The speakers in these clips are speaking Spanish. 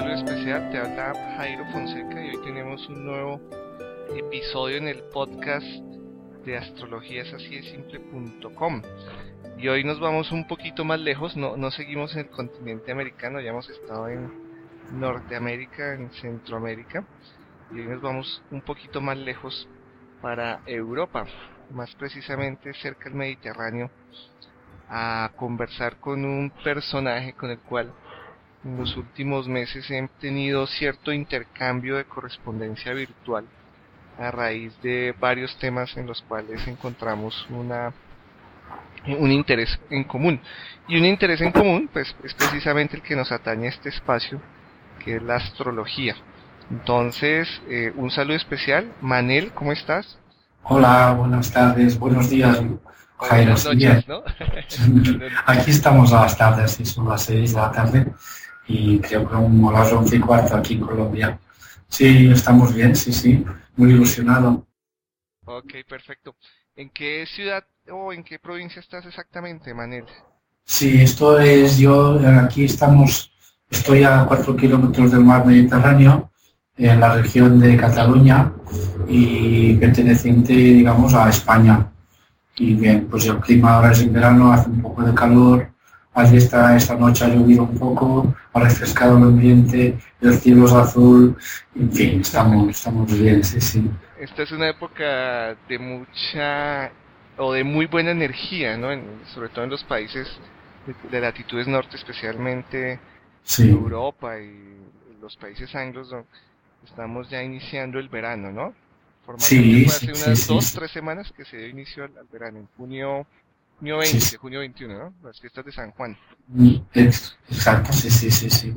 saludo especial. Te habla Jairo Fonseca y hoy tenemos un nuevo episodio en el podcast de astrologías así de simple.com. Y hoy nos vamos un poquito más lejos, no, no seguimos en el continente americano, ya hemos estado en Norteamérica, en Centroamérica, y hoy nos vamos un poquito más lejos para Europa, más precisamente cerca del Mediterráneo, a conversar con un personaje con el cual en los últimos meses he tenido cierto intercambio de correspondencia virtual a raíz de varios temas en los cuales encontramos una un interés en común. Y un interés en común pues es precisamente el que nos atañe a este espacio que es la astrología. Entonces eh, un saludo especial. Manel cómo estás hola buenas tardes buenos días Jairo, noches, ¿no? aquí estamos a las tardes son las seis de la tarde y creo que como las once y cuarto aquí en Colombia. Sí, estamos bien, sí, sí, muy ilusionado. Ok, perfecto. ¿En qué ciudad o en qué provincia estás exactamente, Manel? Sí, esto es yo, aquí estamos, estoy a cuatro kilómetros del mar Mediterráneo, en la región de Cataluña y perteneciente, digamos, a España. Y bien, pues el clima ahora es en verano, hace un poco de calor, Allí esta, esta noche ha llovido un poco, ha refrescado el ambiente, el cielo es azul, en fin, estamos, estamos bien, sí, sí. Esta es una época de mucha o de muy buena energía, ¿no? sobre todo en los países de, latitudes norte, especialmente Europa y los países anglos, estamos ya iniciando el verano, ¿no? sí, hace unas dos, tres semanas que se dio inicio al verano, en junio Junio 20, junio 21, ¿no? Las fiestas de San Juan. Mm, exacto, sí, sí, sí, sí.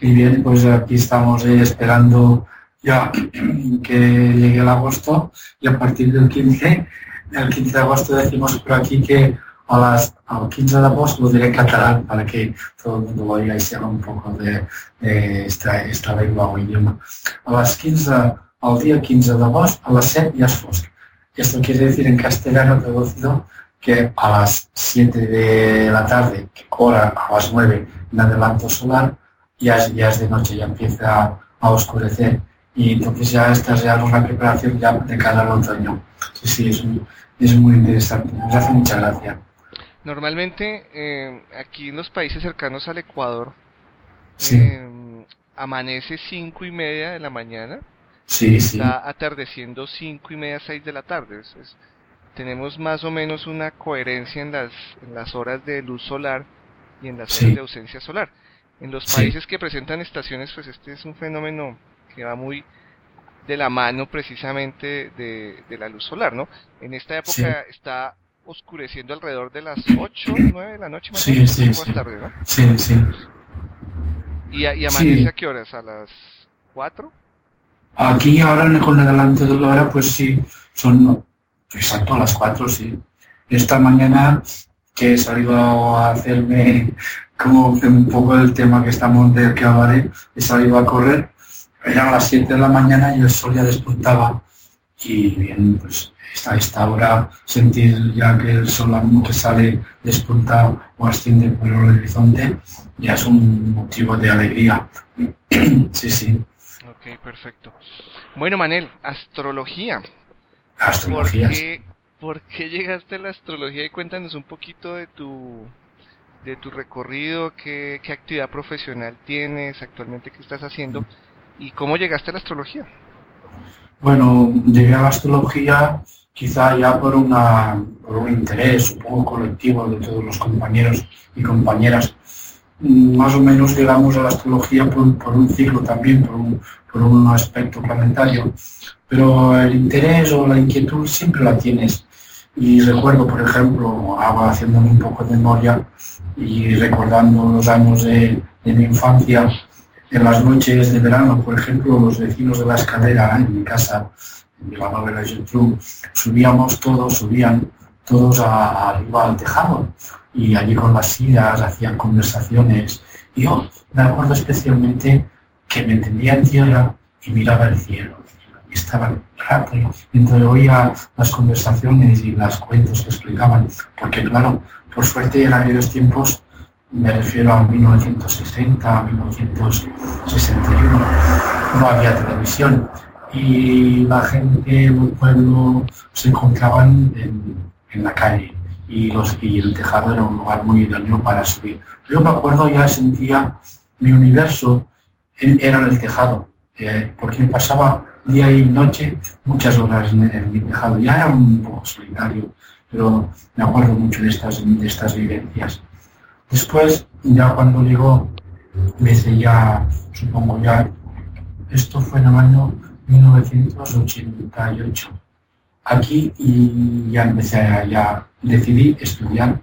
Y bien, pues aquí estamos eh, esperando ya que llegue el agosto y a partir del 15, el 15 de agosto decimos por aquí que a las, al 15 de agosto lo diré en catalán para que todo el mundo lo oiga y se haga un poco de, de esta, esta lengua o idioma. A las 15, al día 15 de agosto, a las 7 ya es fosco. Esto quiere decir en castellano traducido que a las 7 de la tarde, hora a las 9 en adelanto solar, ya es, ya es de noche, ya empieza a, oscurecer. Y entonces ya estás ya en una preparación ya de cara al otoño. Sí, sí, es, muy interesante, me hace mucha gracia. Normalmente eh, aquí en los países cercanos al Ecuador eh, amanece 5 y media de la mañana. Sí, está atardeciendo 5 y media, 6 de la tarde. es, tenemos más o menos una coherencia en las, en las horas de luz solar y en las horas de ausencia solar. En los países que presentan estaciones, pues este es un fenómeno que va muy de la mano precisamente de, de la luz solar, ¿no? En esta época está oscureciendo alrededor de las 8, 9 de la noche más o menos, más tarde, ¿no? Sí, sí. ¿Y, y amanece a qué horas? ¿A las 4? Aquí ahora con el adelante de la hora, pues sí, son Exacto, a las 4, sí. Esta mañana que he salido a hacerme como un poco el tema que estamos de que hablaré, he salido a correr, eran las 7 de la mañana y el sol ya despuntaba. Y bien, pues a esta hora sentir ya que el sol que sale despunta o asciende por el horizonte ya es un motivo de alegría. sí, sí. Ok, perfecto. Bueno, Manel, astrología. Astrología. ¿Por qué, llegaste a la astrología? Y cuéntanos un poquito de tu, de tu recorrido, qué, qué actividad profesional tienes actualmente, qué estás haciendo y cómo llegaste a la astrología. Bueno, llegué a la astrología quizá ya por, una, por un interés, supongo, colectivo de todos los compañeros y compañeras. Más o menos llegamos a la astrología por, por un ciclo también, por un, por un aspecto planetario pero el interés o la inquietud siempre la tienes. Y recuerdo, por ejemplo, haciéndome un poco de memoria y recordando los años de, mi infancia, en las noches de verano, por ejemplo, los vecinos de la escalera en mi casa, en Vilanova de la Geltrú, subíamos todos, subían todos arriba al tejado y allí con las sillas hacían conversaciones. Y yo me acuerdo especialmente que me tendía en tierra y miraba el cielo. Estaba rato mientras oía las conversaciones y las cuentos que explicaban, porque claro, por suerte en aquellos tiempos me refiero a 1960, a 1961, no había televisión. Y la gente del pueblo se encontraban en, la calle y, los, y el tejado era un lugar muy idóneo para subir. Yo me acuerdo, ya sentía mi universo era en el tejado, eh, porque pasaba día y noche muchas horas en, mi tejado. Ya era un poco solitario, pero me acuerdo mucho de estas, de estas vivencias. Después, ya cuando llegó, empecé ya, supongo ya, esto fue en el año 1988, aquí y ya empecé a, ya decidí estudiar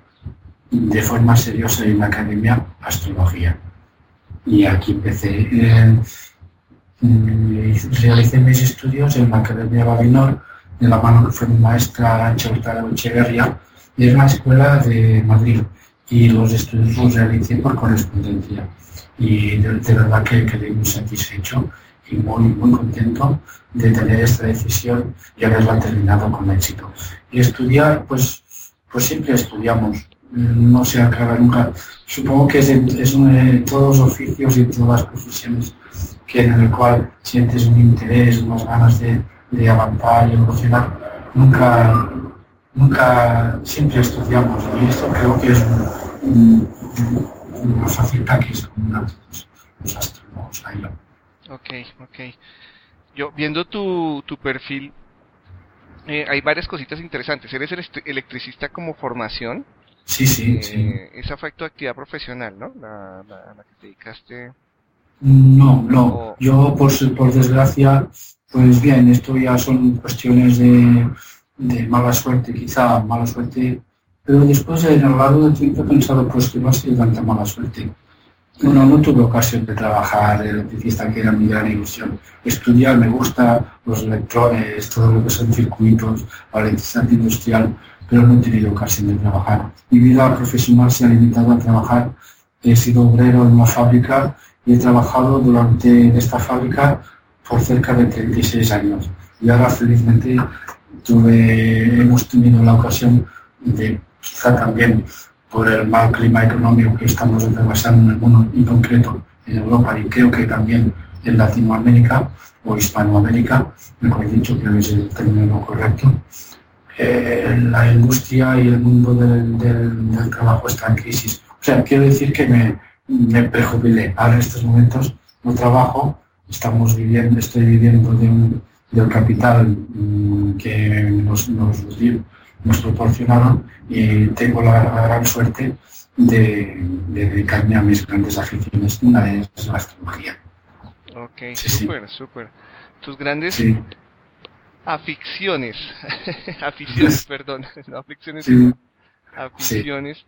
de forma seriosa en la academia astrología. Y aquí empecé. Eh, realicé mis estudios en la Academia Babinor, de la mano que fue mi maestra Ancha Hurtado Echeverria, y en la Escuela de Madrid. Y los estudios los realicé por correspondencia. Y de, verdad que quedé muy satisfecho y muy, muy contento de tener esta decisión y haberla terminado con éxito. Y estudiar, pues, pues siempre estudiamos, no se acaba nunca. Supongo que es en, todos los oficios y en todas las profesiones que en el cual sientes un interés, unas ganas de, avanzar y evolucionar, nunca, nunca, siempre estudiamos. Y esto creo que es una faceta que es común a todos los astrónomos. Ok, ok. Yo, viendo tu, tu perfil, eh, hay varias cositas interesantes. Eres electricista como formación. Sí, sí, sí. Esa fue tu actividad profesional, ¿no? La, la, que te dedicaste. No, no. Yo, por, por desgracia, pues bien, esto ya son cuestiones de, de mala suerte, quizá mala suerte. Pero después, en el largo del tiempo, he pensado, pues que no ha sido tanta mala suerte. No, no tuve ocasión de trabajar de electricista, que era mi gran ilusión. Estudiar, me gusta los electrones, todo lo que son circuitos, la industrial, pero no he tenido ocasión de trabajar. Mi vida profesional se ha limitado a trabajar. He sido obrero en una fábrica y he trabajado durante esta fábrica por cerca de 36 años. Y ahora felizmente tuve, hemos tenido la ocasión de, quizá también por el mal clima económico que estamos atravesando en el mundo, en concreto en Europa y creo que también en Latinoamérica o Hispanoamérica, mejor dicho, que es el término correcto, eh, la industria y el mundo del, trabajo está en crisis. O sea, quiero decir que me, me prejubilé. Ahora en estos momentos no trabajo, estamos viviendo, estoy viviendo de un, del capital mm, que nos, nos, nos, proporcionaron y tengo la, gran suerte de, dedicarme a mis grandes aficiones. Una de ellas es la astrología. Ok, súper, súper. Tus grandes aficiones, aficiones, perdón, no aficiones, aficiones.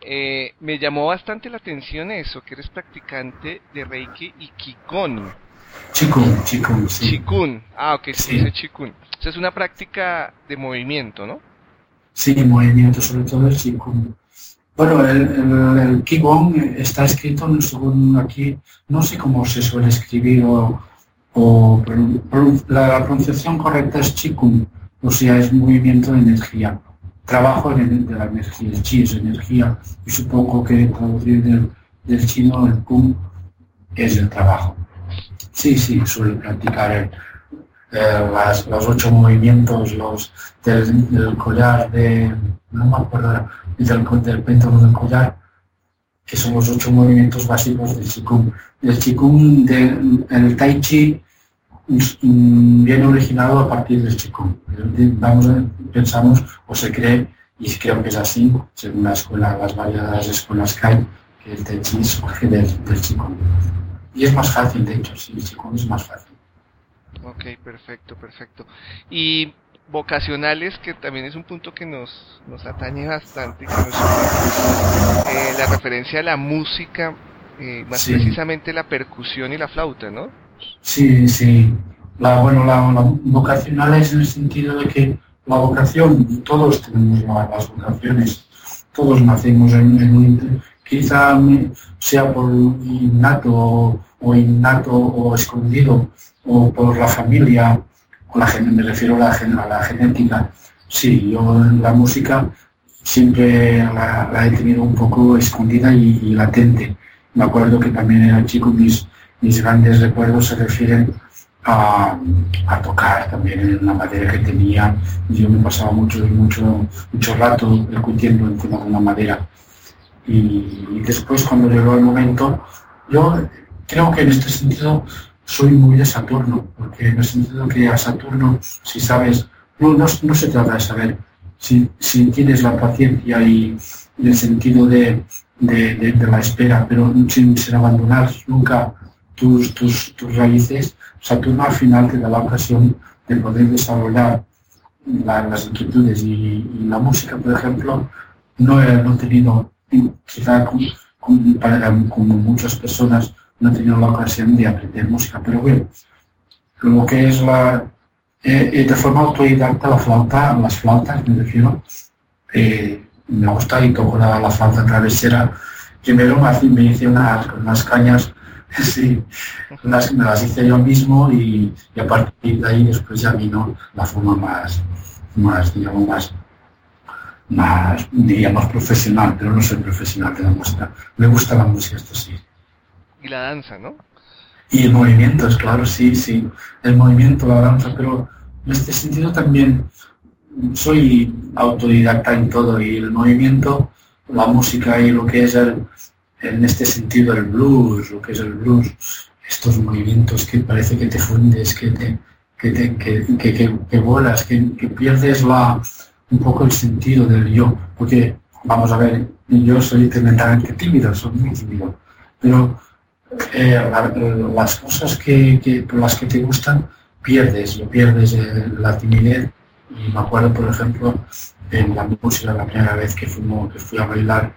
Eh, me llamó bastante la atención eso, que eres practicante de Reiki y Kikon. Chikun, Chikun, sí. Chikun, ah, ok, se dice Chikun. es una práctica de movimiento, ¿no? Sí, movimiento, sobre todo el Chikun. Bueno, el, el, Qigong está escrito según aquí, no sé cómo se suele escribir o, o la pronunciación correcta es Qigong, o sea, es movimiento de energía. Trabajo de la energía, el chi es energía, y supongo que traducir del, del chino el kung es el trabajo. Sí, sí, suele practicar los ocho movimientos los del, collar de, no me acuerdo, del, del péndulo del collar, que son los ocho movimientos básicos del Qigong. El Qigong, del, Tai Chi, mm, viene originado a partir del Qigong. Vamos, pensamos o se cree, y creo que es así, según la escuela, las variadas escuelas que hay, que el Tai Chi surge del, del Qigong. Y es más fácil, de hecho, sí, el Qigong es más fácil. Ok, perfecto, perfecto. Y vocacionales, que también es un punto que nos, nos atañe bastante, eh, la referencia a la música, eh, más precisamente la percusión y la flauta, ¿no? Sí, sí. La, bueno, la, vocacional es en el sentido de que la vocación, todos tenemos las vocaciones, todos nacemos en, en un... Quizá sea por innato o innato o escondido o por la familia, o la, me refiero a la, a la genética. Sí, yo la música siempre la, he tenido un poco escondida y, latente. Me acuerdo que también era chico, mis, mis grandes recuerdos se refieren a, tocar también en la madera que tenía. Yo me pasaba mucho, mucho, mucho rato discutiendo encima de una madera. Y, después cuando llegó el momento, yo creo que en este sentido soy muy de Saturno, porque en el sentido que a Saturno, si sabes, no, no, se trata de saber, si, si, tienes la paciencia y, el sentido de, de, la espera, pero sin, sin abandonar nunca tus, tus, tus raíces, Saturno al final te da la ocasión de poder desarrollar las inquietudes y, la música, por ejemplo, no he, no tenido, quizá como, muchas personas, no he tenido la ocasión de aprender música, pero bueno, lo que es la, de forma autodidacta la flauta, las flautas me refiero, eh, me gusta y toco la, la flauta travesera. Primero me hice unas, unas cañas Sí, las, me las hice yo mismo y, a partir de ahí después ya vino la forma más, más digamos, más, más, diríamos, profesional, pero no soy profesional de la música. Me gusta la música, esto sí. Y la danza, ¿no? Y el movimiento, es claro, sí, sí. El movimiento, la danza, pero en este sentido también soy autodidacta en todo y el movimiento, la música y lo que es el, en este sentido el blues, lo que es el blues, estos movimientos que parece que te fundes, que te, que, te, que, que, volas, que, pierdes la, un poco el sentido del yo, porque vamos a ver, yo soy tremendamente tímido, soy muy tímido, pero eh, las cosas que, por las que te gustan, pierdes, lo pierdes eh, la timidez. Y me acuerdo, por ejemplo, en la música, la primera vez que, fui a bailar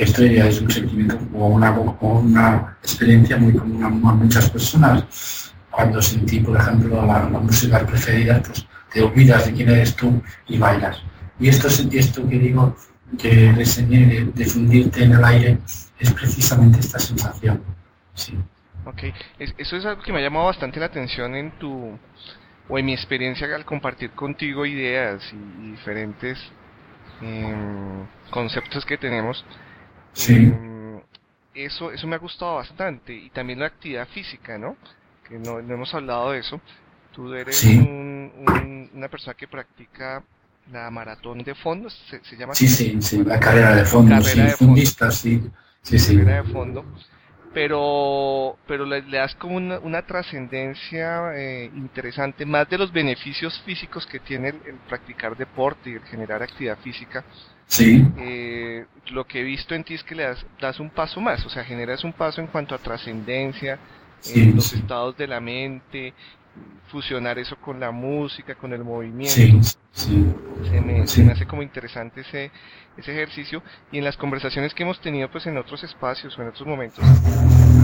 esto ya es un sentimiento o una, una experiencia muy común a muchas personas. Cuando sentí, por ejemplo, la, música preferida, pues te olvidas de quién eres tú y bailas. Y esto, esto que digo, que reseñé de, fundirte en el aire, es precisamente esta sensación. Sí. Ok, eso es algo que me ha llamado bastante la atención en tu, o en mi experiencia al compartir contigo ideas y, diferentes em, conceptos que tenemos. Sí. Em, eso, eso me ha gustado bastante. Y también la actividad física, ¿no? Que no, hemos hablado de eso. Tú eres una persona que practica la maratón de fondo, ¿se, llama? Sí, sí, sí, la carrera de fondo, sí, fundista, sí. Sí, sí. Carrera de fondo pero pero le, das como una, trascendencia eh, interesante, más de los beneficios físicos que tiene el, practicar deporte y el generar actividad física. Sí. Eh, lo que he visto en ti es que le das, das un paso más, o sea, generas un paso en cuanto a trascendencia, en los estados de la mente, fusionar eso con la música, con el movimiento. Sí, Se, me, se me hace como interesante ese, ese ejercicio y en las conversaciones que hemos tenido pues en otros espacios o en otros momentos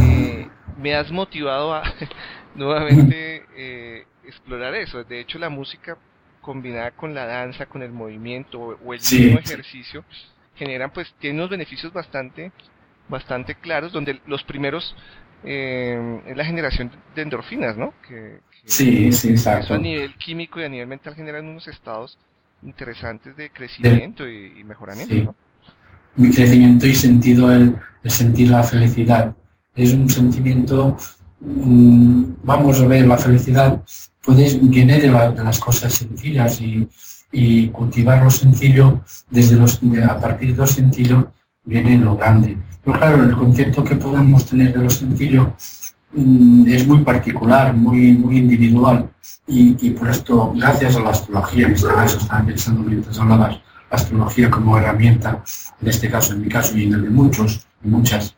eh, me has motivado a nuevamente eh, explorar eso. De hecho la música combinada con la danza, con el movimiento o, el mismo ejercicio generan pues tiene unos beneficios bastante bastante claros donde los primeros eh, es la generación de endorfinas, ¿no? Que, sí, sí, exacto. a nivel químico y a nivel mental generan unos estados interesantes de crecimiento y, mejoramiento, sí. Mi crecimiento y sentido el, sentir la felicidad. Es un sentimiento, mm, vamos a ver, la felicidad puede, viene de, las cosas sencillas y, cultivar lo sencillo desde los, a partir de lo sencillo viene lo grande. Pero claro, el concepto que podemos tener de lo sencillo mm, es muy particular, muy, muy individual. Y, por esto, gracias a la astrología, en este caso estaba pensando mientras hablabas, la astrología como herramienta, en este caso, en mi caso y en el de muchos, muchas,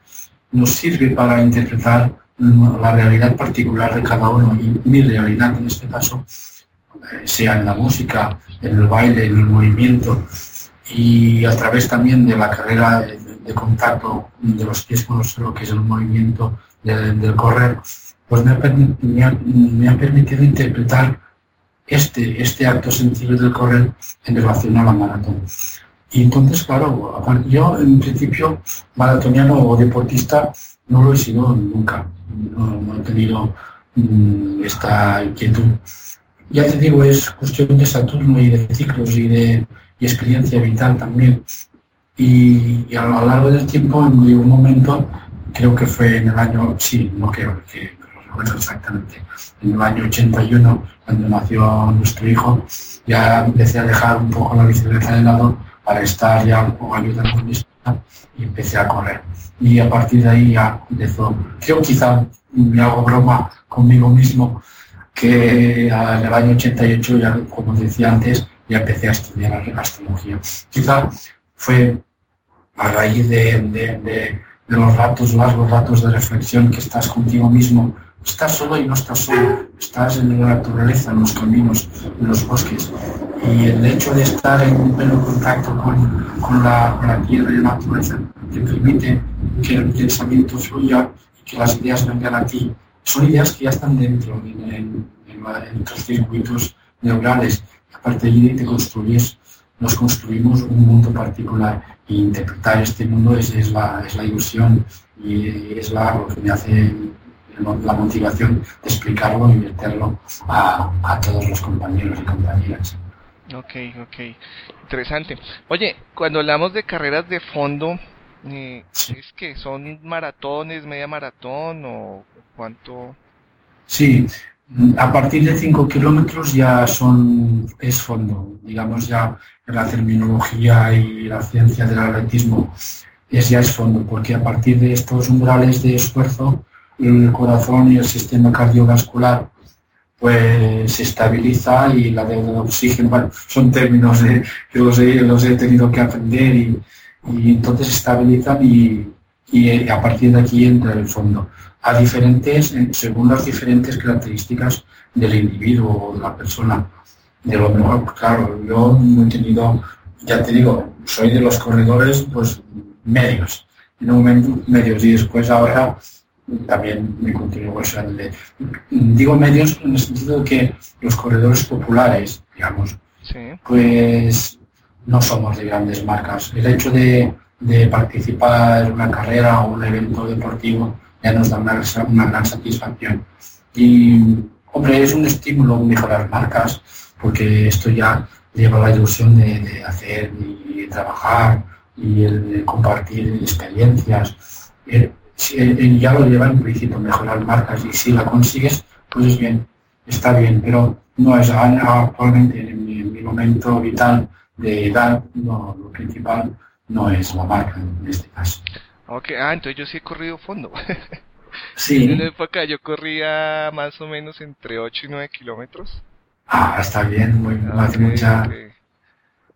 nos sirve para interpretar la realidad particular de cada uno y mi realidad en este caso, eh, sea en la música, en el baile, en el movimiento y a través también de la carrera de contacto de los pies con lo que es el movimiento del correr, pues me ha, permitido interpretar este, este acto sencillo del correr en relación a la maratón. Y entonces, claro, yo en principio maratoniano o deportista no lo he sido nunca, no, he tenido mm, esta inquietud. Ya te digo, es cuestión de Saturno y de ciclos y de, y experiencia vital también. Y, a lo largo del tiempo, en un momento, creo que fue en el año, sí, no creo que recuerdo exactamente, en el año 81, cuando nació nuestro hijo, ya empecé a dejar un poco la bicicleta de lado para estar ya un poco ayudando con mi y empecé a correr. Y a partir de ahí ya empezó, creo quizá me hago broma conmigo mismo, que en el año 88, ya como decía antes, ya empecé a estudiar astrología. Quizá fue a raíz de, de, los ratos, largos ratos de reflexión que estás contigo mismo. Estás solo y no estás solo, estás en la naturaleza, en los caminos, en los bosques. Y el hecho de estar en pleno contacto con, con, la, con la tierra y la naturaleza te permite que el pensamiento fluya y que las ideas vengan a ti. Son ideas que ya están dentro, en, en, tus circuitos neurales. A partir de te construyes, nos construimos un mundo particular e interpretar este mundo es, es, la, es la ilusión y es la, lo que me hace la motivación de explicarlo y meterlo a, a todos los compañeros y compañeras. Ok, ok. Interesante. Oye, cuando hablamos de carreras de fondo, eh, ¿es que son maratones, media maratón o cuánto? Sí, a partir de 5 kilómetros ya son, es fondo, digamos ya la terminología y la ciencia del atletismo es ya es fondo, porque a partir de estos umbrales de esfuerzo, el corazón y el sistema cardiovascular pues se estabiliza y la deuda de oxígeno, son términos que los he, los he, tenido que aprender y, y entonces se estabilizan y, y a partir de aquí entra el fondo a diferentes, según las diferentes características del individuo o de la persona. De lo mejor, claro, yo no he tenido, ya te digo, soy de los corredores pues medios, en un momento medios y después ahora también me continúo de, digo medios en el sentido de que los corredores populares, digamos, pues no somos de grandes marcas. El hecho de, de participar en una carrera o un evento deportivo ya nos da una, una gran satisfacción. Y, hombre, es un estímulo mejorar marcas, porque esto ya lleva la ilusión de, hacer y trabajar y el de compartir experiencias. Eh, ya lo lleva implícito mejorar marcas y si la consigues, pues es bien, está bien, pero no es actualmente en mi, en mi momento vital de edad, no, lo principal no es la marca en este caso. Ok, ah, entonces yo sí he corrido fondo. Sí. en la época yo corría más o menos entre 8 y 9 kilómetros. Ah, está bien, muy, okay, hace mucha...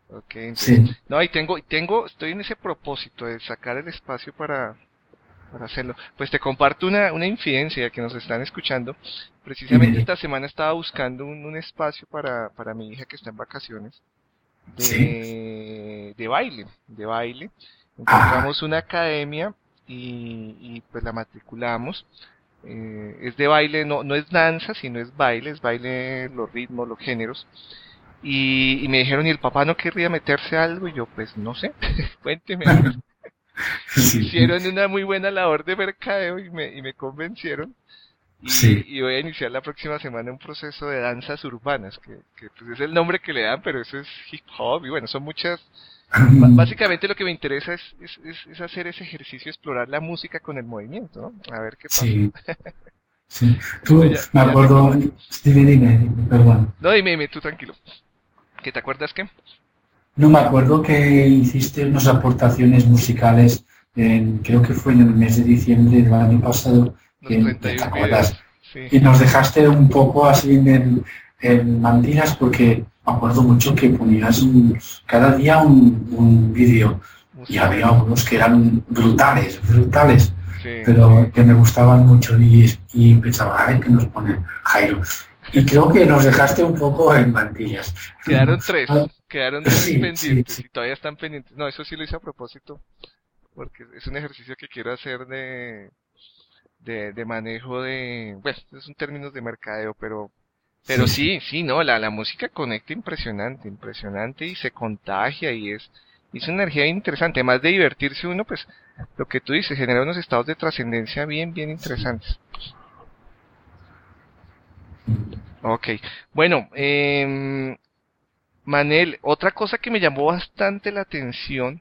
Okay. sí. No, y tengo, tengo, estoy en ese propósito de sacar el espacio para, para hacerlo. Pues te comparto una, una infidencia que nos están escuchando. Precisamente esta semana estaba buscando un, un espacio para, para mi hija que está en vacaciones de, ¿Sí? de baile, de baile. Encontramos una academia y, pues la matriculamos. Eh, es de baile, no, no es danza, sino es baile, es baile los ritmos, los géneros. Y, me dijeron, ¿y el papá no querría meterse algo? Y yo, pues no sé, cuénteme. Hicieron una muy buena labor de mercadeo y me, y me convencieron. Y, y, voy a iniciar la próxima semana un proceso de danzas urbanas, que, que pues es el nombre que le dan, pero eso es hip hop y bueno, son muchas Básicamente lo que me interesa es, es, hacer ese ejercicio, explorar la música con el movimiento, ¿no? A ver qué pasa. Sí. sí. Tú, me acuerdo, dime, dime, perdón. No, dime, dime, tú tranquilo. ¿Qué te acuerdas qué? No, me acuerdo que hiciste unas aportaciones musicales, en, creo que fue en el mes de diciembre del año pasado, que, te acuerdas. Y nos dejaste un poco así en, en mandinas porque me acuerdo mucho que ponías cada día un, vídeo y había algunos que eran brutales, brutales, pero que me gustaban mucho y, y pensaba, ay, que nos pone Jairo. Y creo que nos dejaste un poco en mantillas. Quedaron tres, ah, quedaron tres pendientes y todavía están pendientes. No, eso sí lo hice a propósito, porque es un ejercicio que quiero hacer de, de, de manejo de, bueno, son términos de mercadeo, pero pero sí, sí, no, la, la música conecta impresionante, impresionante y se contagia y es, es una energía interesante. Además de divertirse uno, pues lo que tú dices, genera unos estados de trascendencia bien, bien interesantes. Ok, bueno, eh, Manel, otra cosa que me llamó bastante la atención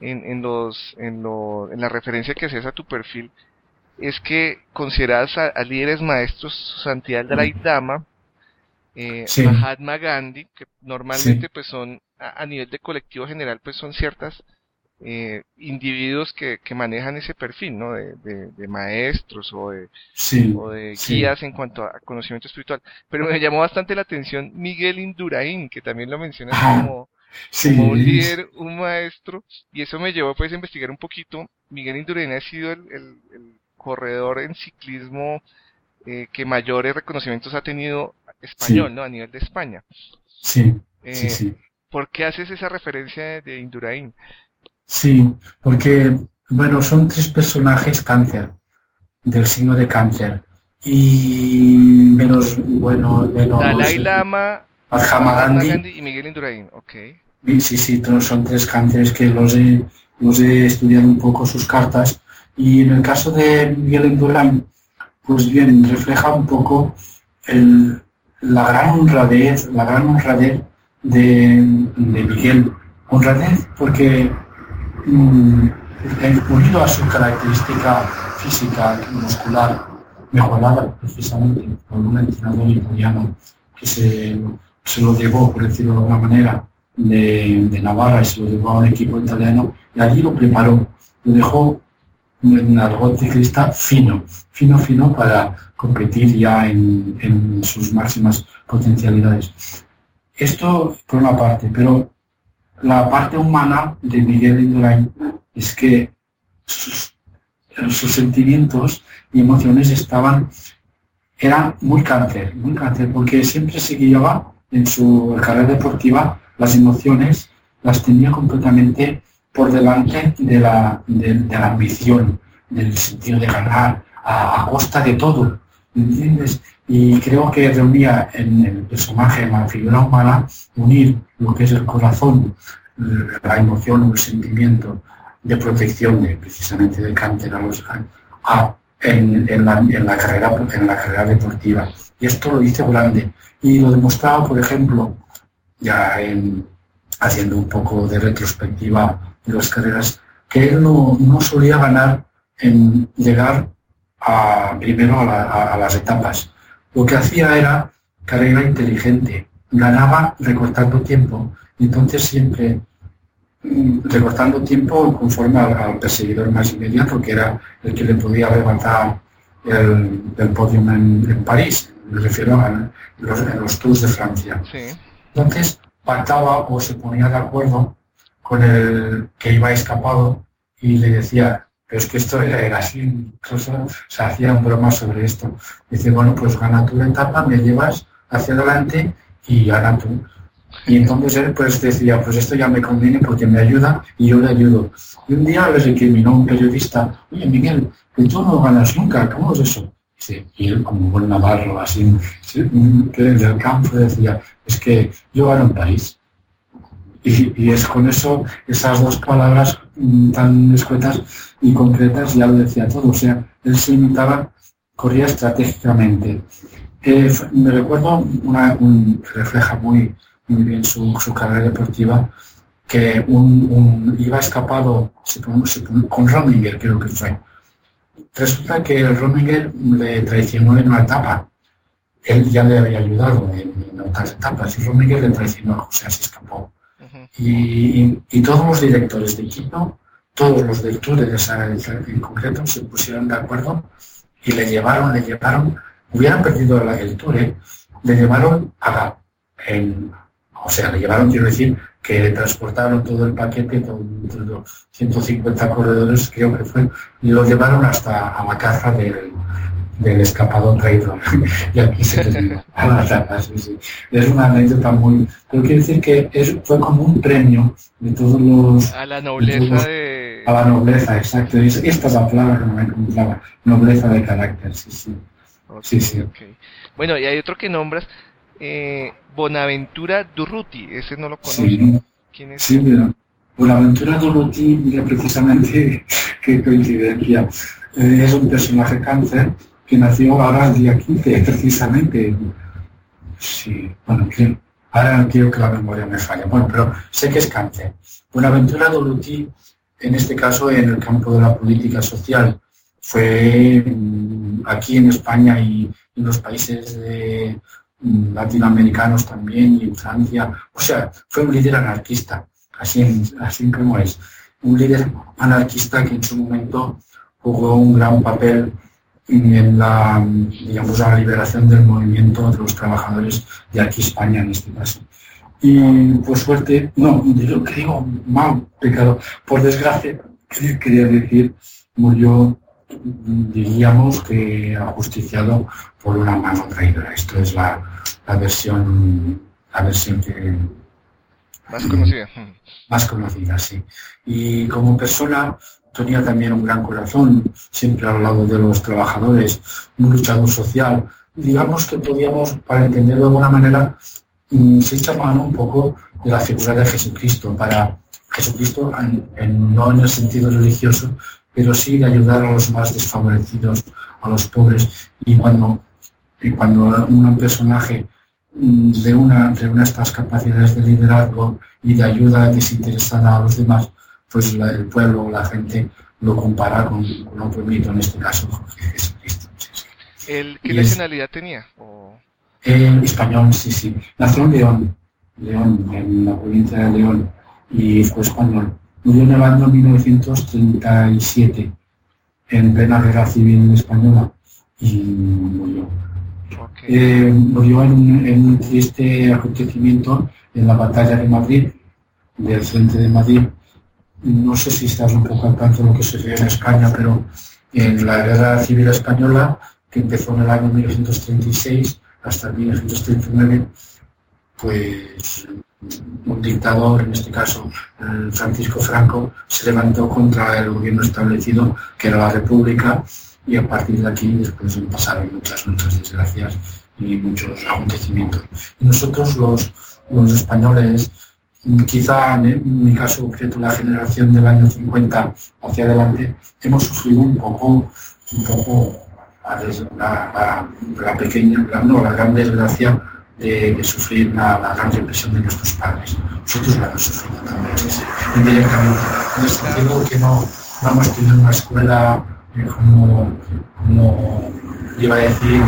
en, en, los, en, lo, en la referencia que haces a tu perfil es que consideras a, líderes maestros su santidad Dalai Lama, eh, Mahatma Gandhi, que normalmente pues son a, nivel de colectivo general pues son ciertas eh, individuos que, que, manejan ese perfil, ¿no? De, de, maestros o de, o de guías en cuanto a conocimiento espiritual. Pero me llamó bastante la atención Miguel Indurain, que también lo mencionas como, como, un líder, un maestro, y eso me llevó pues a investigar un poquito. Miguel Indurain ha sido el, el, corredor en ciclismo eh, que mayores reconocimientos ha tenido español, ¿no? A nivel de España. Sí, sí, eh, sí. ¿Por qué haces esa referencia de Indurain? Sí, porque, bueno, son tres personajes cáncer, del signo de cáncer. Y menos, bueno, menos... Dalai Lama, Gandhi, y Miguel Indurain, ok. Sí, sí, son tres cánceres que los he, los he estudiado un poco sus cartas. Y en el caso de Miguel Indurain, pues bien, refleja un poco el, la gran honradez, la gran honradez de, de Miguel. Honradez porque Mm, unido a su característica física muscular mejorada precisamente por un entrenador italiano que se, se, lo llevó, por decirlo de alguna manera, de, Navarra y se lo llevó a un equipo italiano y allí lo preparó, lo dejó en argot ciclista fino, fino, fino para competir ya en, sus máximas potencialidades. Esto por una parte, pero la parte humana de Miguel Indurain es que sus, sentimientos y emociones estaban, eran muy cáncer, muy cáncer, porque siempre se guiaba en su carrera deportiva, las emociones las tenía completamente por delante de la, de, la ambición, del sentido de ganar, a, costa de todo, ¿entiendes? Y creo que reunía en el personaje, en la figura humana, unir lo que es el corazón, la emoción o el sentimiento de protección de, precisamente del cáncer a los, a, en, en, la, en, la, carrera, en la carrera deportiva. Y esto lo hice grande. Y lo demostraba, por ejemplo, ya en, haciendo un poco de retrospectiva de las carreras, que él no, no solía ganar en llegar a, primero a, a las etapas. Lo que hacía era carrera inteligente, ganaba recortando tiempo, entonces siempre mm, recortando tiempo conforme al, perseguidor más inmediato, que era el que le podía levantar el, el podium en, París, me refiero a los, Tours de Francia. Entonces pactaba o se ponía de acuerdo con el que iba escapado y le decía, pero es que esto era así, incluso se hacía un broma sobre esto. Dice, bueno, pues gana tú la etapa, me llevas hacia adelante y gana tú. Y entonces él pues decía, pues esto ya me conviene porque me ayuda y yo le ayudo. Y un día le recriminó un periodista, oye Miguel, que tú no ganas nunca, ¿cómo es eso? y él como un buen navarro, así, que el campo decía, es que yo gano en París. Y, es con eso, esas dos palabras tan escuetas y concretas ya lo decía todo. O sea, él se imitaba, corría estratégicamente. Eh, me recuerdo una, un, refleja muy, muy bien su, carrera deportiva, que un, iba escapado con Rominger, creo que fue. Resulta que el Rominger le traicionó en una etapa. Él ya le había ayudado en, otras etapas y Rominger le traicionó, o sea, se escapó. Y, y, todos los directores de equipo, todos los del Tour en concreto, se pusieron de acuerdo y le llevaron, le llevaron, hubieran perdido el Tour, ¿eh? le llevaron a, en, o sea, le llevaron, quiero decir, que transportaron todo el paquete, con 150 corredores, creo que fue, y lo llevaron hasta a la caja del, del escapador traidor. y aquí se terminó. Es una anécdota muy... Pero quiero decir que es, fue como un premio de todos los... A la nobleza de... A la nobleza, exacto. Esta es la palabra que me encontraba. Nobleza de carácter, sí, sí. sí, sí. Bueno, y hay otro que nombras, eh, Bonaventura Durruti, ese no lo conozco. Sí, ¿Quién es? Sí, mira, Bonaventura Durruti, mira precisamente qué coincidencia. Eh, es un personaje cáncer que nació ahora el día 15, precisamente. Sí, bueno, Ahora no quiero que la memoria me falle. Bueno, pero sé que es cáncer. Buenaventura Doluti, en este caso en el campo de la política social, fue mm, aquí en España y en los países mm, latinoamericanos también y en Francia. O sea, fue un líder anarquista, así, así como es. Un líder anarquista que en su momento jugó un gran papel en la, digamos, la liberación del movimiento de los trabajadores de aquí España en este caso. Y por suerte, no, yo digo mal, pecado, por desgracia, quería decir, murió, diríamos que ajusticiado por una mano traidora. Esto es la, la versión, la versión que... Más conocida. Más conocida, sí. Y como persona, tenía también un gran corazón, siempre al lado de los trabajadores, un luchador social. Digamos que podíamos, para entenderlo de alguna manera, mm, se echa mano un poco de la figura de Jesucristo, para Jesucristo, no en el sentido religioso, pero sí de ayudar a los más desfavorecidos, a los pobres. Y cuando, y cuando un personaje mm, de una, de estas capacidades de liderazgo y de ayuda desinteresada a los demás, pues el pueblo, la gente lo compara con, con otro mito, en este caso Jesucristo. ¿El, ¿Qué nacionalidad tenía? español, sí, sí. Nació en León, León, en la provincia de León, y fue español. Murió en el año 1937, en plena guerra civil española, y murió. Eh, murió en un, en un triste acontecimiento en la batalla de Madrid, del frente de Madrid, no sé si estás un poco al tanto de lo que sucedió en España, pero en la Guerra Civil Española, que empezó en el año 1936 hasta 1939, pues un dictador, en este caso Francisco Franco, se levantó contra el gobierno establecido, que era la República, y a partir de aquí después pasaron muchas, muchas desgracias y muchos acontecimientos. Y nosotros los, los españoles quizá en mi caso concreto la generación del año 50 hacia adelante, hemos sufrido un poco, un poco la, pequeña, la, no, la gran desgracia de, sufrir la, gran represión de nuestros padres. Nosotros la hemos sufrido también, indirectamente. En el sentido que no, no hemos tenido una escuela eh, como, como iba a decir,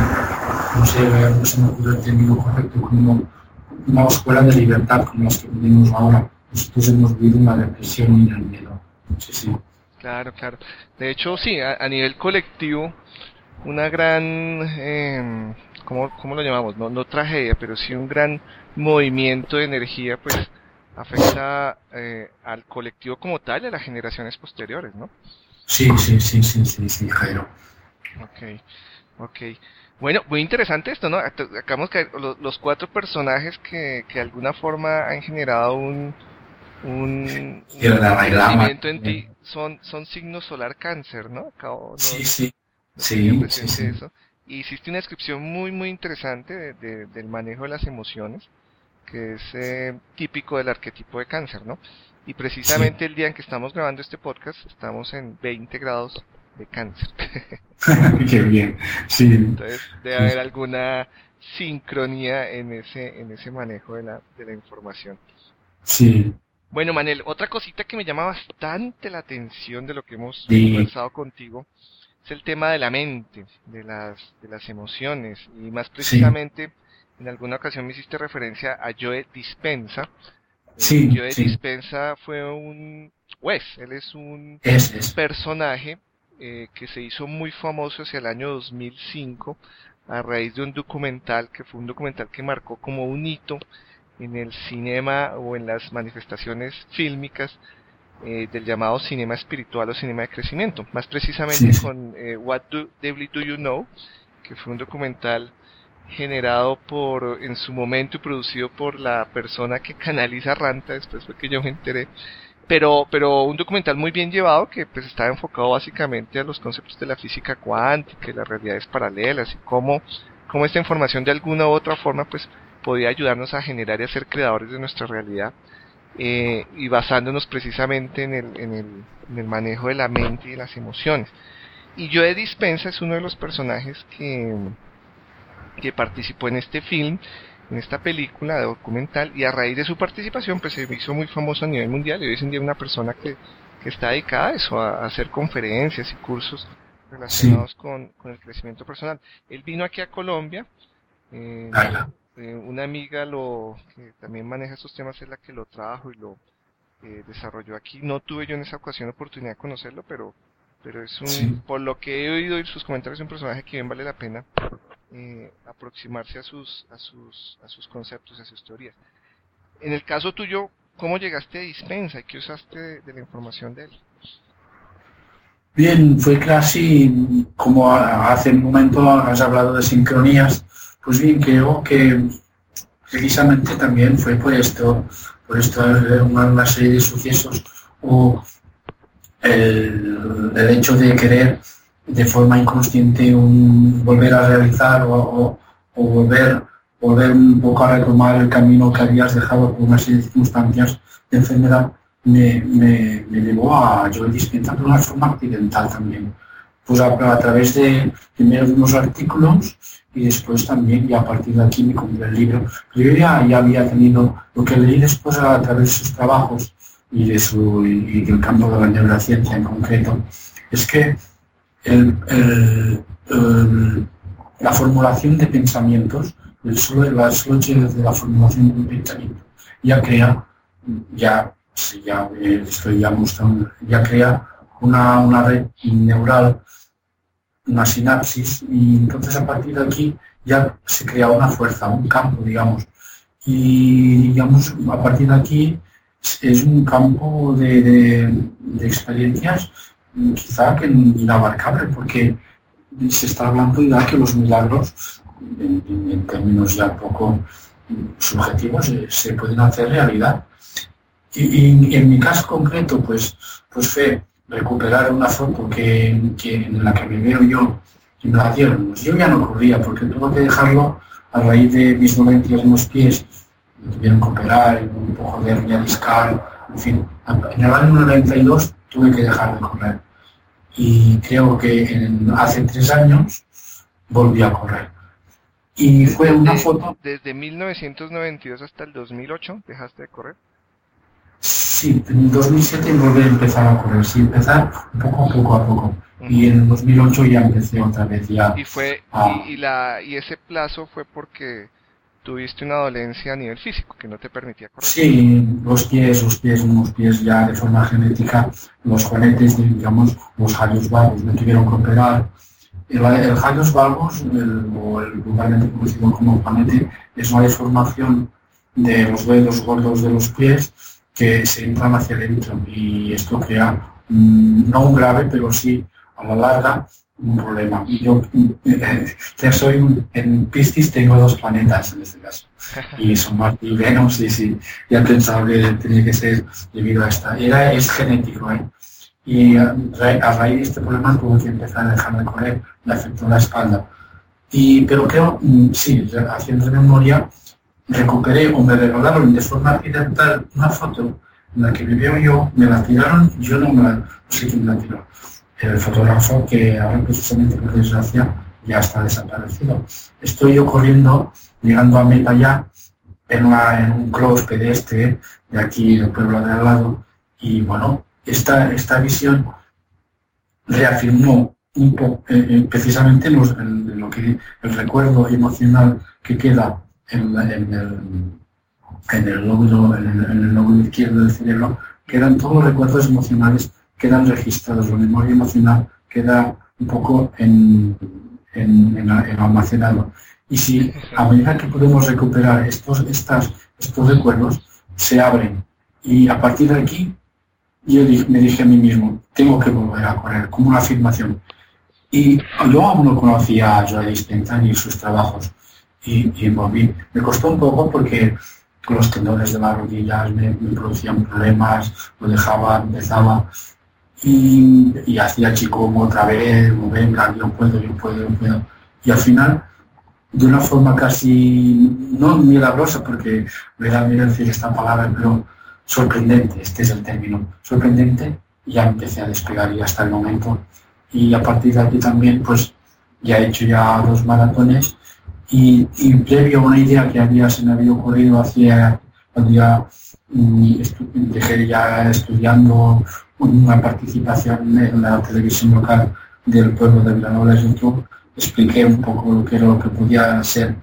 no sé, no se me ocurre el término correcto, como una escuela de libertad como las que tenemos ahora. Nosotros hemos vivido una depresión y el miedo. Sí, sí. Claro, claro. De hecho, sí, a, nivel colectivo, una gran, eh, ¿cómo, lo llamamos? No, no tragedia, pero sí un gran movimiento de energía, pues afecta eh, al colectivo como tal y a las generaciones posteriores, ¿no? Sí, sí, sí, sí, sí, sí, Jairo. Ok, ok. Bueno, muy interesante esto, ¿no? Acabamos que los, cuatro personajes que, que de alguna forma han generado un, un, un en ti son, son signos solar cáncer, ¿no? sí, sí, sí, sí, Y hiciste una descripción muy, muy interesante de, del manejo de las emociones, que es eh, típico del arquetipo de cáncer, ¿no? Y precisamente el día en que estamos grabando este podcast, estamos en 20 grados de cáncer. Qué bien, sí. Entonces debe haber alguna sincronía en ese, en ese manejo de la, de la información. Sí. Bueno, Manel, otra cosita que me llama bastante la atención de lo que hemos conversado contigo es el tema de la mente, de las, de las emociones, y más precisamente, en alguna ocasión me hiciste referencia a Joe Dispensa. Sí, Joe Dispensa fue un, pues, él es un personaje eh, que se hizo muy famoso hacia el año 2005 a raíz de un documental que fue un documental que marcó como un hito en el cinema o en las manifestaciones fílmicas eh, del llamado cinema espiritual o cinema de crecimiento, más precisamente con eh, What Do, Devil Do You Know, que fue un documental generado por, en su momento y producido por la persona que canaliza Ranta, después fue que yo me enteré, pero, pero un documental muy bien llevado que pues estaba enfocado básicamente a los conceptos de la física cuántica y las realidades paralelas y cómo, cómo esta información de alguna u otra forma pues podía ayudarnos a generar y a ser creadores de nuestra realidad eh, y basándonos precisamente en el, en, el, en el manejo de la mente y de las emociones. Y Joe Dispensa es uno de los personajes que, que participó en este film en esta película documental y a raíz de su participación pues se hizo muy famoso a nivel mundial y hoy en día una persona que, que está dedicada a eso, a, hacer conferencias y cursos relacionados con, con, el crecimiento personal. Él vino aquí a Colombia, eh, eh, una amiga lo que también maneja estos temas es la que lo trajo y lo eh, desarrolló aquí. No tuve yo en esa ocasión oportunidad de conocerlo, pero pero es un, por lo que he oído y sus comentarios, es un personaje que bien vale la pena eh, aproximarse a sus, a sus, a sus conceptos, a sus teorías. En el caso tuyo, ¿cómo llegaste a Dispensa y qué usaste de, la información de él? Bien, fue casi como hace un momento has hablado de sincronías, pues bien, creo que precisamente también fue por esto, por esto una, serie de sucesos o el, hecho de querer de forma inconsciente un, volver a realizar o, volver, volver un poco a retomar el camino que habías dejado por una serie de circunstancias de enfermedad, me, me, me llevó a yo dispensar de una forma accidental también. Pues a, través de primero unos artículos y después también, y a partir de aquí me compré el libro. Pero yo ya, ya había tenido lo que leí después a, través de sus trabajos y, de su, y del campo de la neurociencia en concreto, es que la formulación de pensamientos, el solo, la solo de la formulación de un pensamiento, ya crea, ya, ya estoy ya mostrando, ya crea una, una red neural, una sinapsis, y entonces a partir de aquí ya se crea una fuerza, un campo, digamos. Y digamos, a partir de aquí es un campo de, experiencias quizá que inabarcable, porque se está hablando ya que los milagros, en, términos ya poco subjetivos, eh, se, pueden hacer realidad. Y, en mi caso concreto, pues, pues fue recuperar una foto que, en la que me veo yo y me la dieron. Yo ya no corría porque tuve que dejarlo a raíz de mis dolencias en los pies tuvieron que operar, un poco de hernia discal, en fin. En el año 92 tuve que dejar de correr. Y creo que hace tres años volví a correr. Y fue una foto... ¿Desde 1992 hasta el 2008 dejaste de correr? Sí, en 2007 volví a empezar a correr, sí, empezar poco, poco a poco. Y en 2008 ya empecé otra vez ya. ¿Y, fue, y, la, y ese plazo fue porque tuviste una dolencia a nivel físico que no te permitía correr. Sí, los pies, los pies, unos pies ya de forma genética, los juanetes, digamos, los jalios valgos, me tuvieron que operar. El, el jalios valgos, o el vulgarmente conocido como juanete, es una deformación de los dedos gordos de los pies que se entran hacia adentro y esto crea, no un grave, pero sí a la larga un problema. Yo ya soy un, en Piscis tengo dos planetas en este caso. Y son Marte y Venus y sí, ya pensaba que tenía que ser debido a esta. Era, es genético, ¿eh? Y a, raíz de este problema tuve que empezar a dejar de correr, me afectó la espalda. Y, pero creo, mm, sí, haciendo memoria, recuperé o me regalaron de forma accidental una foto en la que me veo yo, me la tiraron, yo no me la, no sé quién me la tiró el fotógrafo que ahora precisamente por desgracia ya está desaparecido. Estoy yo corriendo, llegando a meta ya, en, en un cross pedestre de aquí del pueblo de al lado, y bueno, esta, esta visión reafirmó un poco, eh, eh, precisamente en, lo que el recuerdo emocional que queda en, en el, en el lóbulo, en el, en el lóbulo izquierdo del cerebro, quedan todos los recuerdos emocionales quedan registrados, la memoria emocional queda un poco en, en, almacenado. Y si a medida que podemos recuperar estos, estas, estos recuerdos, se abren. Y a partir de aquí, yo me dije a mí mismo, tengo que volver a correr, como una afirmación. Y yo aún no conocía a Joe Dispenza ni sus trabajos. Y, y, volví. Me costó un poco porque los tendones de las rodillas me, me producían problemas, lo dejaba, empezaba y, hacía chico otra vez, venga, yo puedo, yo puedo, yo puedo. Y al final, de una forma casi, no milagrosa, porque me da miedo decir esta palabra, pero sorprendente, este es el término, sorprendente, ya empecé a despegar y hasta el momento. Y a partir de aquí también, pues ya he hecho ya dos maratones y, previo a una idea que había, se me había ocurrido hacia cuando mm, dejé ya estudiando una participación en la televisión local del pueblo de Villanueva de YouTube, expliqué un poco lo que era lo que podía ser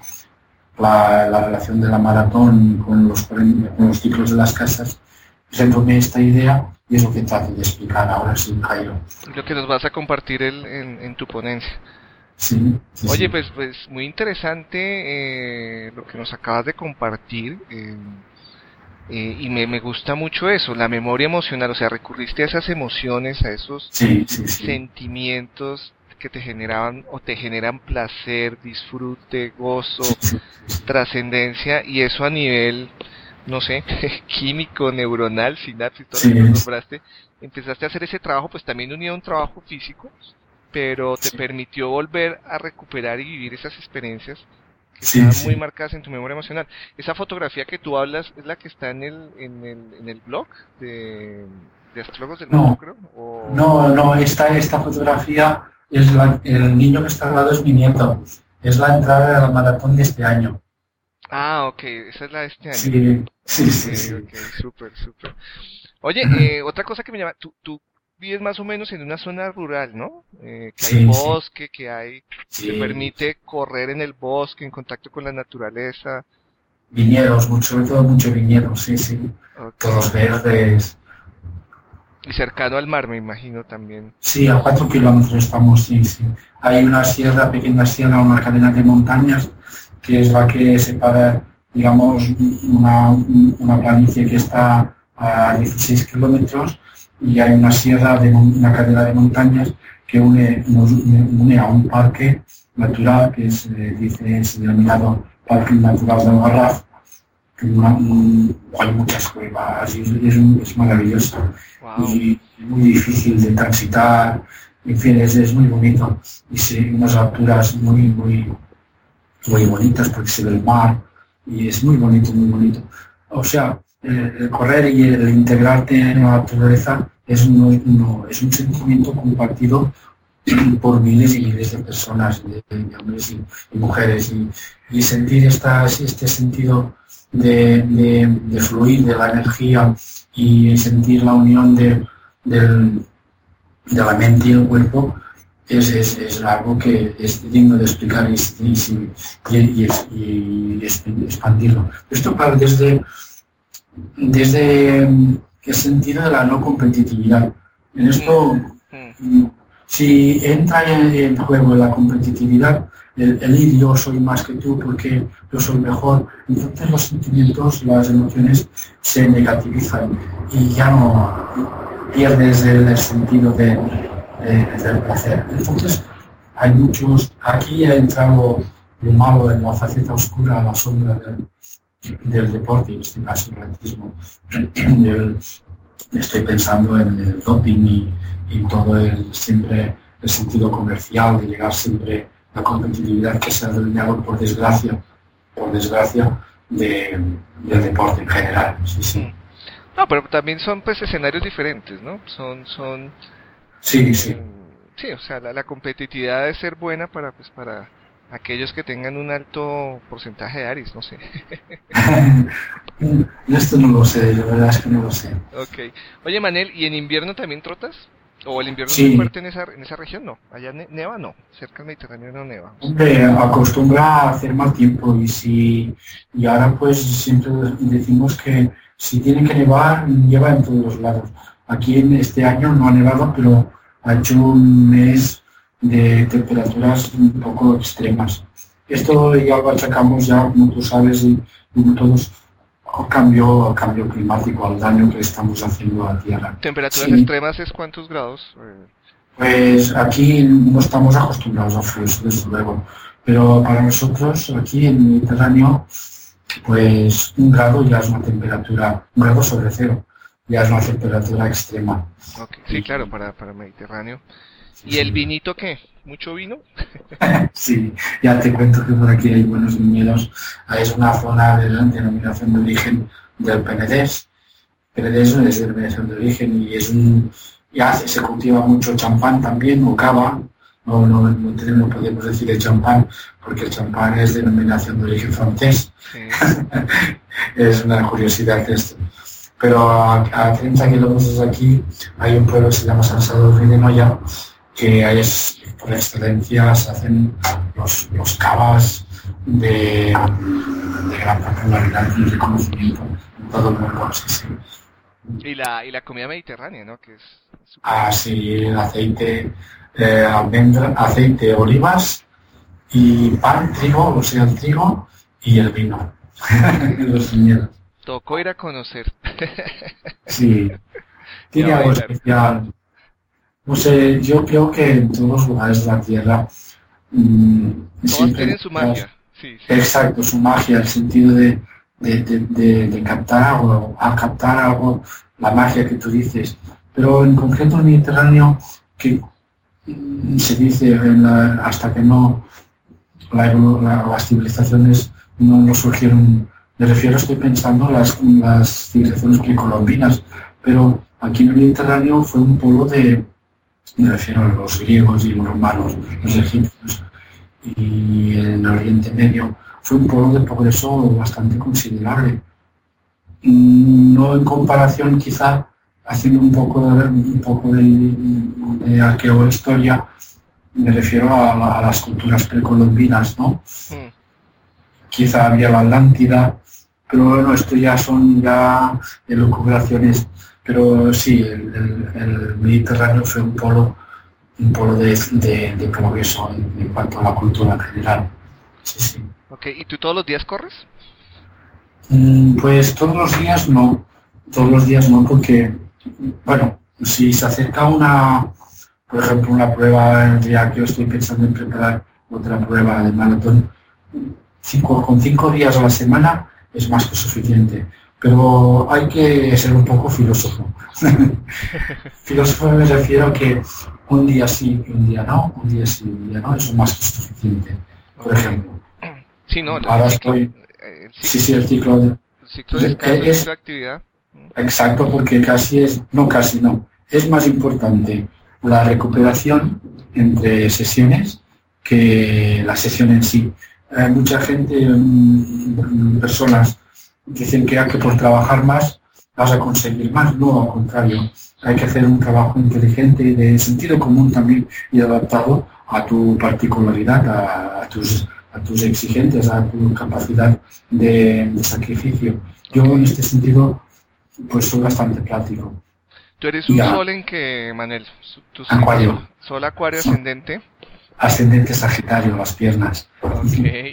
la, relación de la maratón con los, con los ciclos de las casas, retomé esta idea y es lo que trato de explicar ahora sin Cairo. Lo que nos vas a compartir el, en, tu ponencia. Sí, Oye, pues, pues muy interesante eh, lo que nos acabas de compartir. Eh, eh, y me, me, gusta mucho eso, la memoria emocional, o sea, recurriste a esas emociones, a esos sentimientos que te generaban o te generan placer, disfrute, gozo, trascendencia, y eso a nivel, no sé, químico, neuronal, sinapsis, todo lo que nombraste, empezaste a hacer ese trabajo, pues también unido a un trabajo físico, pero te permitió volver a recuperar y vivir esas experiencias que están muy marcadas en tu memoria emocional. Esa fotografía que tú hablas es la que está en el, en el, en el blog de, de Astrólogos del no, creo. No, no, esta, esta fotografía es la, el niño que está al lado es mi nieto. Es la entrada de la maratón de este año. Ah, ok, esa es la de este año. Sí, sí, sí. sí. súper, súper. Oye, eh, otra cosa que me llama, tú, tú vives más o menos en una zona rural, ¿no? Eh, que hay bosque, que hay, te permite correr en el bosque, en contacto con la naturaleza. Viñedos, mucho, sobre todo mucho viñedos, sí, sí. Todos verdes. Y cercano al mar, me imagino también. Sí, a cuatro kilómetros estamos, sí, sí. Hay una sierra, pequeña sierra, una cadena de montañas, que es la que separa, digamos, una, una planicie que está a 16 kilómetros y hay una sierra de una cadena de montañas que une, nos une a un parque natural que se dice es denominado Parque Natural de Garraf, que hay muchas cuevas y es, es maravilloso y muy difícil de transitar, en fin, es, muy bonito y sí, unas alturas muy, muy, muy bonitas porque se ve el mar y es muy bonito, muy bonito. O sea, el, correr y el integrarte en la naturaleza es, es un sentimiento compartido por miles y miles de personas, de, hombres y, mujeres, y, sentir este sentido de, fluir de la energía y sentir la unión de, la mente y el cuerpo es, algo que es digno de explicar y, y expandirlo. Esto para desde desde el sentido de la no competitividad. En esto, mm. si entra en, juego la competitividad, el, ir yo soy más que tú porque yo soy mejor, entonces los sentimientos, las emociones se negativizan y ya no pierdes el, sentido de, del placer. Entonces, hay muchos, aquí ha entrado lo malo en la faceta oscura, la sombra del, del deporte, en este caso el atletismo. estoy pensando en el doping y, y, todo el siempre el sentido comercial de llegar siempre a la competitividad que se ha delineado por desgracia, por desgracia de, del deporte en general. Sí, sí. Mm. No, pero también son pues escenarios diferentes, ¿no? Son, son. Sí, sí. Eh, sí, o sea, la, la competitividad debe ser buena para, pues, para aquellos que tengan un alto porcentaje de Aries, no sé. Esto no lo sé, la verdad es que no lo sé. Ok. Oye, Manel, ¿y en invierno también trotas? ¿O el invierno es fuerte en esa, en esa región? No. ¿Allá neva? No. Cerca del Mediterráneo no neva. Hombre, acostumbra a hacer mal tiempo y si y ahora pues siempre decimos que si tiene que nevar, lleva en todos los lados. Aquí en este año no ha nevado, pero ha hecho un mes de temperaturas un poco extremas. Esto ya lo achacamos ya, como tú sabes, y como todos, al cambio, cambio climático, al daño que estamos haciendo a la Tierra. ¿Temperaturas extremas es cuántos grados? Pues aquí no estamos acostumbrados a frío, desde luego. Pero para nosotros, aquí en el Mediterráneo, pues un grado ya es una temperatura, un grado sobre cero, ya es una temperatura extrema. Sí, claro, para, para Mediterráneo. ¿Y el vinito qué? ¿Mucho vino? sí, ya te cuento que por aquí hay buenos viñedos. Es una zona de denominación de origen del Penedés. Penedés es denominación de origen y es un... Ya se cultiva mucho champán también, o cava, no, no, no, podemos decir el champán, porque el champán es denominación de origen francés. es una curiosidad esto. Pero a, 30 kilómetros de aquí hay un pueblo que se llama San Salvador de Noya, que es, por excelencia se hacen los, los cavas de, de gran popularidad y reconocimiento en todo el mundo. Sí, sí. Y la, y la comida mediterránea, ¿no? Que es Ah, sí, el aceite, eh, almendra, aceite, olivas y pan, trigo, o sea, el trigo y el vino. Los viñedos. Tocó ir a conocer. sí, tiene algo especial. No sé, yo creo que en todos los lugares de la Tierra... Mmm, Todos tienen su magia. Sí, sí. Exacto, su magia, el sentido de, de, de, de, captar algo, a captar algo, la magia que tú dices. Pero en concreto el Mediterráneo, que mm, se dice hasta que no las civilizaciones no, no, surgieron, me refiero, estoy pensando las, las civilizaciones precolombinas, pero aquí en el Mediterráneo fue un polo de, me refiero a los griegos y los romanos, los egipcios, y en el Oriente Medio, fue un polo de progreso bastante considerable. No en comparación quizá haciendo un poco de, un poco de, de historia me refiero a, las culturas precolombinas, ¿no? Hmm. Quizá había la Atlántida, pero bueno, esto ya son ya elucubraciones, pero sí, el, Mediterráneo fue un polo, un polo de, progreso en, cuanto a la cultura en general. Sí, sí. ¿y tú todos los días corres? Mm, pues todos los días no, todos los días no, porque bueno, si se acerca una, por ejemplo, una prueba el día que yo estoy pensando en preparar otra prueba de maratón, cinco, con cinco días a la semana es más que suficiente. Pero hay que ser un poco filósofo. filósofo me refiero a que un día sí y un día no, un día sí y un día no, eso es más que suficiente. Por ejemplo. Sí, no, ahora estoy... sí, sí, el ciclo de... ciclo de, es, actividad Exacto, porque casi es, no casi no, es más importante la recuperación entre sesiones que la sesión en sí. Hay mucha gente, mm, personas dicen que, que por trabajar más vas a conseguir más. No, al contrario, hay que hacer un trabajo inteligente y de sentido común también y adaptado a tu particularidad, a, tus, a tus exigentes, a tu capacidad de, de sacrificio. Yo en este sentido pues soy bastante práctico. ¿Tú eres un sol en que, Manel? acuario. Sol acuario ascendente. Ascendente Sagitario, las piernas.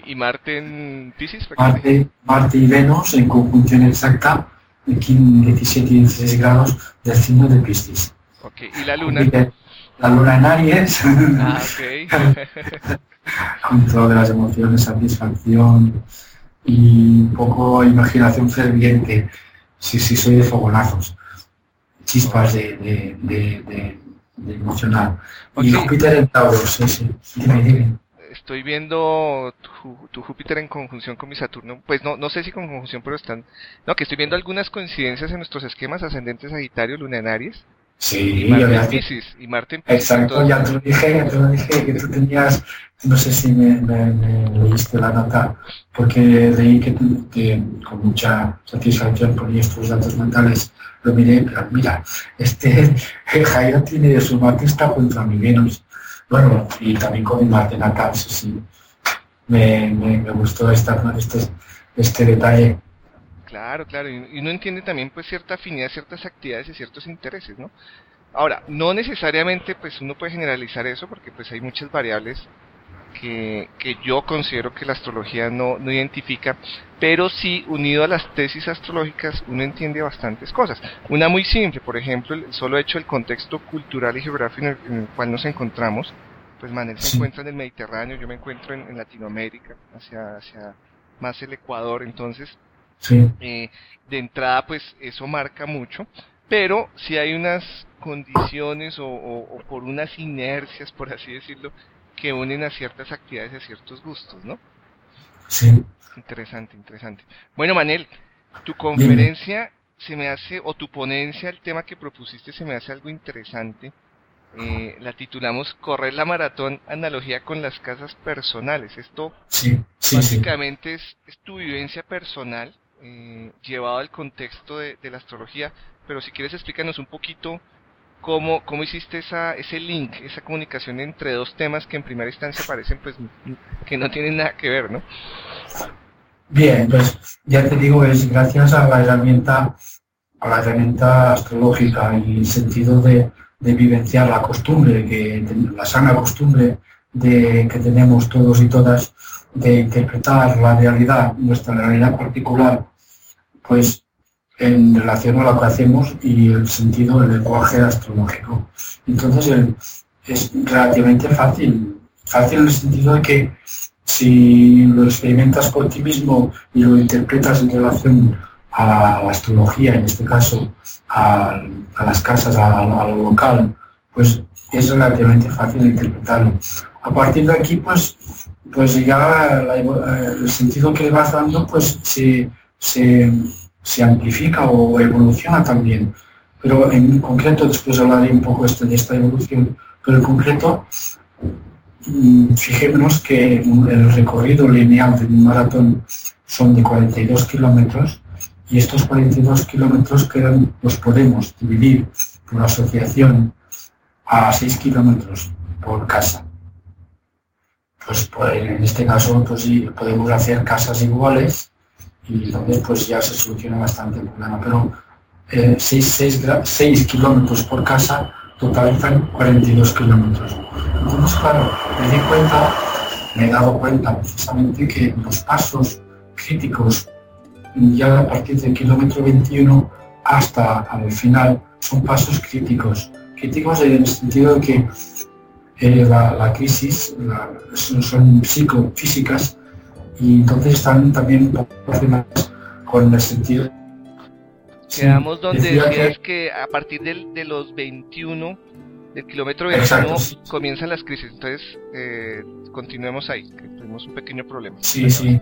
¿Y Marte en Pisces? Marte, Marte y Venus en conjunción exacta, en 17 y 16 grados del signo de Piscis. ¿Y la Luna? La Luna en Aries. Ah, Con todas las emociones, satisfacción y un poco imaginación ferviente Sí, sí, soy de fogonazos, chispas de, de, de, de emocional. Y Júpiter en Tauro, sí, sí. Estoy viendo tu, Júpiter en conjunción con mi Saturno, pues no, no sé si con conjunción, pero están... No, que estoy viendo algunas coincidencias en nuestros esquemas ascendentes Sagitario, Luna en Aries. Sí, y Marte en Pisces, y Marte en Exacto, ya te lo dije, ya te lo dije, que tú tenías, no sé si me, me, leíste la nota, porque leí que, que con mucha satisfacción ponías tus datos mentales, lo mira, este Jairo tiene su Marte está contra mi Venus, bueno, y también con Marte natal, sí, sí, me, me, me gustó esta, este, este detalle. Claro, claro, y uno entiende también pues cierta afinidad, ciertas actividades y ciertos intereses, ¿no? Ahora, no necesariamente pues uno puede generalizar eso porque pues hay muchas variables que, que yo considero que la astrología no, no identifica, pero sí unido a las tesis astrológicas uno entiende bastantes cosas. Una muy simple, por ejemplo, el solo hecho del contexto cultural y geográfico en el, cual nos encontramos, pues Manel se encuentra en el Mediterráneo, yo me encuentro en, en Latinoamérica, hacia, hacia más el Ecuador, entonces eh, de entrada, pues eso marca mucho, pero si hay unas condiciones o, por unas inercias, por así decirlo, que unen a ciertas actividades y a ciertos gustos, ¿no? Sí. Interesante, interesante. Bueno, Manel, tu conferencia se me hace, o tu ponencia, el tema que propusiste se me hace algo interesante, eh, la titulamos Correr la maratón, analogía con las casas personales. Esto sí, básicamente Es, es, tu vivencia personal eh, llevado al contexto de, la astrología, pero si quieres explícanos un poquito cómo, cómo hiciste esa, ese link, esa comunicación entre dos temas que en primera instancia parecen pues que no tienen nada que ver, ¿no? Bien, pues ya te digo, es gracias a la herramienta, a la herramienta astrológica y el sentido de, de vivenciar la costumbre, que, la sana costumbre de, que tenemos todos y todas de interpretar la realidad, nuestra realidad particular, pues en relación a lo que hacemos y el sentido del lenguaje astrológico. Entonces es relativamente fácil, fácil en el sentido de que si lo experimentas por ti mismo y lo interpretas en relación a la astrología, en este caso a, las casas, a, lo local, pues es relativamente fácil interpretarlo. A partir de aquí, pues, pues ya el sentido que le vas dando, pues se, amplifica o evoluciona también. Pero en concreto, después hablaré un poco de esta evolución, pero en concreto, mm, fijémonos que el recorrido lineal de un maratón son de 42 kilómetros y estos 42 kilómetros los podemos dividir por asociación a 6 kilómetros por casa. Pues, pues, en este caso pues podemos hacer casas iguales y entonces pues ya se soluciona bastante el problema. Pero 6, eh, kilómetros por casa totalizan 42 kilómetros. Entonces, claro, me di cuenta, me he dado cuenta precisamente que los pasos críticos ya a partir del kilómetro 21 hasta el final son pasos críticos. Críticos en el sentido de que eh, la, crisis son, psicofísicas y entonces están también relacionadas con el sentido. Quedamos donde decías que... a partir del, de los 21 del kilómetro 21 comienzan las crisis. Entonces, eh, continuemos ahí, que tenemos un pequeño problema. Sí, sí.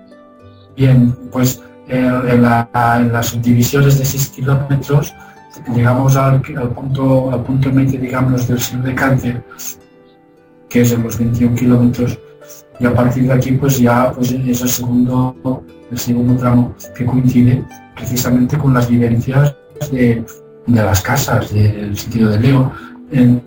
Bien, pues en, las subdivisiones de 6 kilómetros llegamos al, punto al punto medio digamos del signo de cáncer que es en los 21 kilómetros y a partir de aquí pues ya pues es el segundo segundo tramo que coincide precisamente con las vivencias de, las casas del sentido de Leo. En,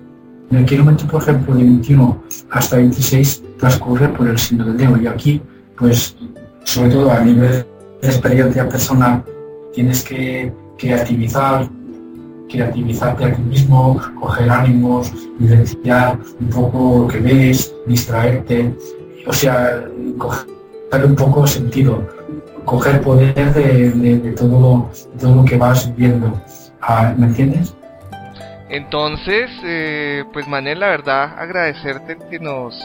el kilómetro por ejemplo de 21 hasta 26 transcurre por el signo de Leo. Y aquí pues sobre todo a nivel experiencia personal, tienes que creativizar, creativizarte a ti mismo, coger ánimos, vivenciar un poco lo que ves, distraerte, o sea, coger un poco sentido, coger poder de, todo, lo, todo lo que vas viendo. Ah, ¿Me entiendes? Entonces, eh, pues Manel, la verdad, agradecerte que nos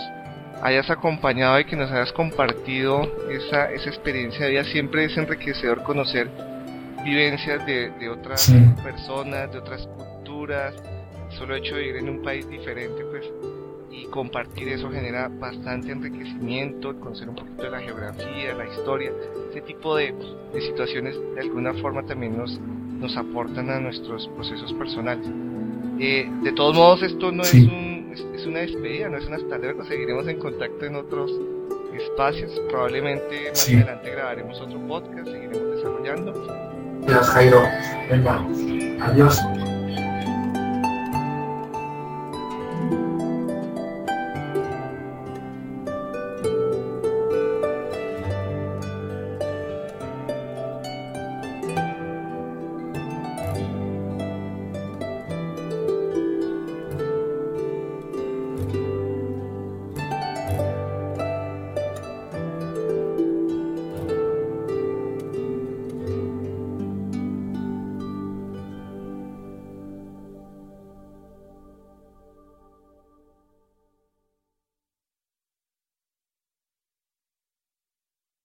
hayas acompañado y que nos hayas compartido esa, esa experiencia de vida. Siempre es enriquecedor conocer vivencias de, de otras personas, de otras culturas. Solo hecho de vivir en un país diferente, pues, y compartir eso genera bastante enriquecimiento, conocer un poquito de la geografía, la historia, ese tipo de, de situaciones de alguna forma también nos, nos aportan a nuestros procesos personales. Eh, de todos modos, esto no es un es, una despedida, no es un hasta luego. Seguiremos en contacto en otros espacios. Probablemente más adelante grabaremos otro podcast, seguiremos desarrollando. Gracias, Jairo. Venga, adiós.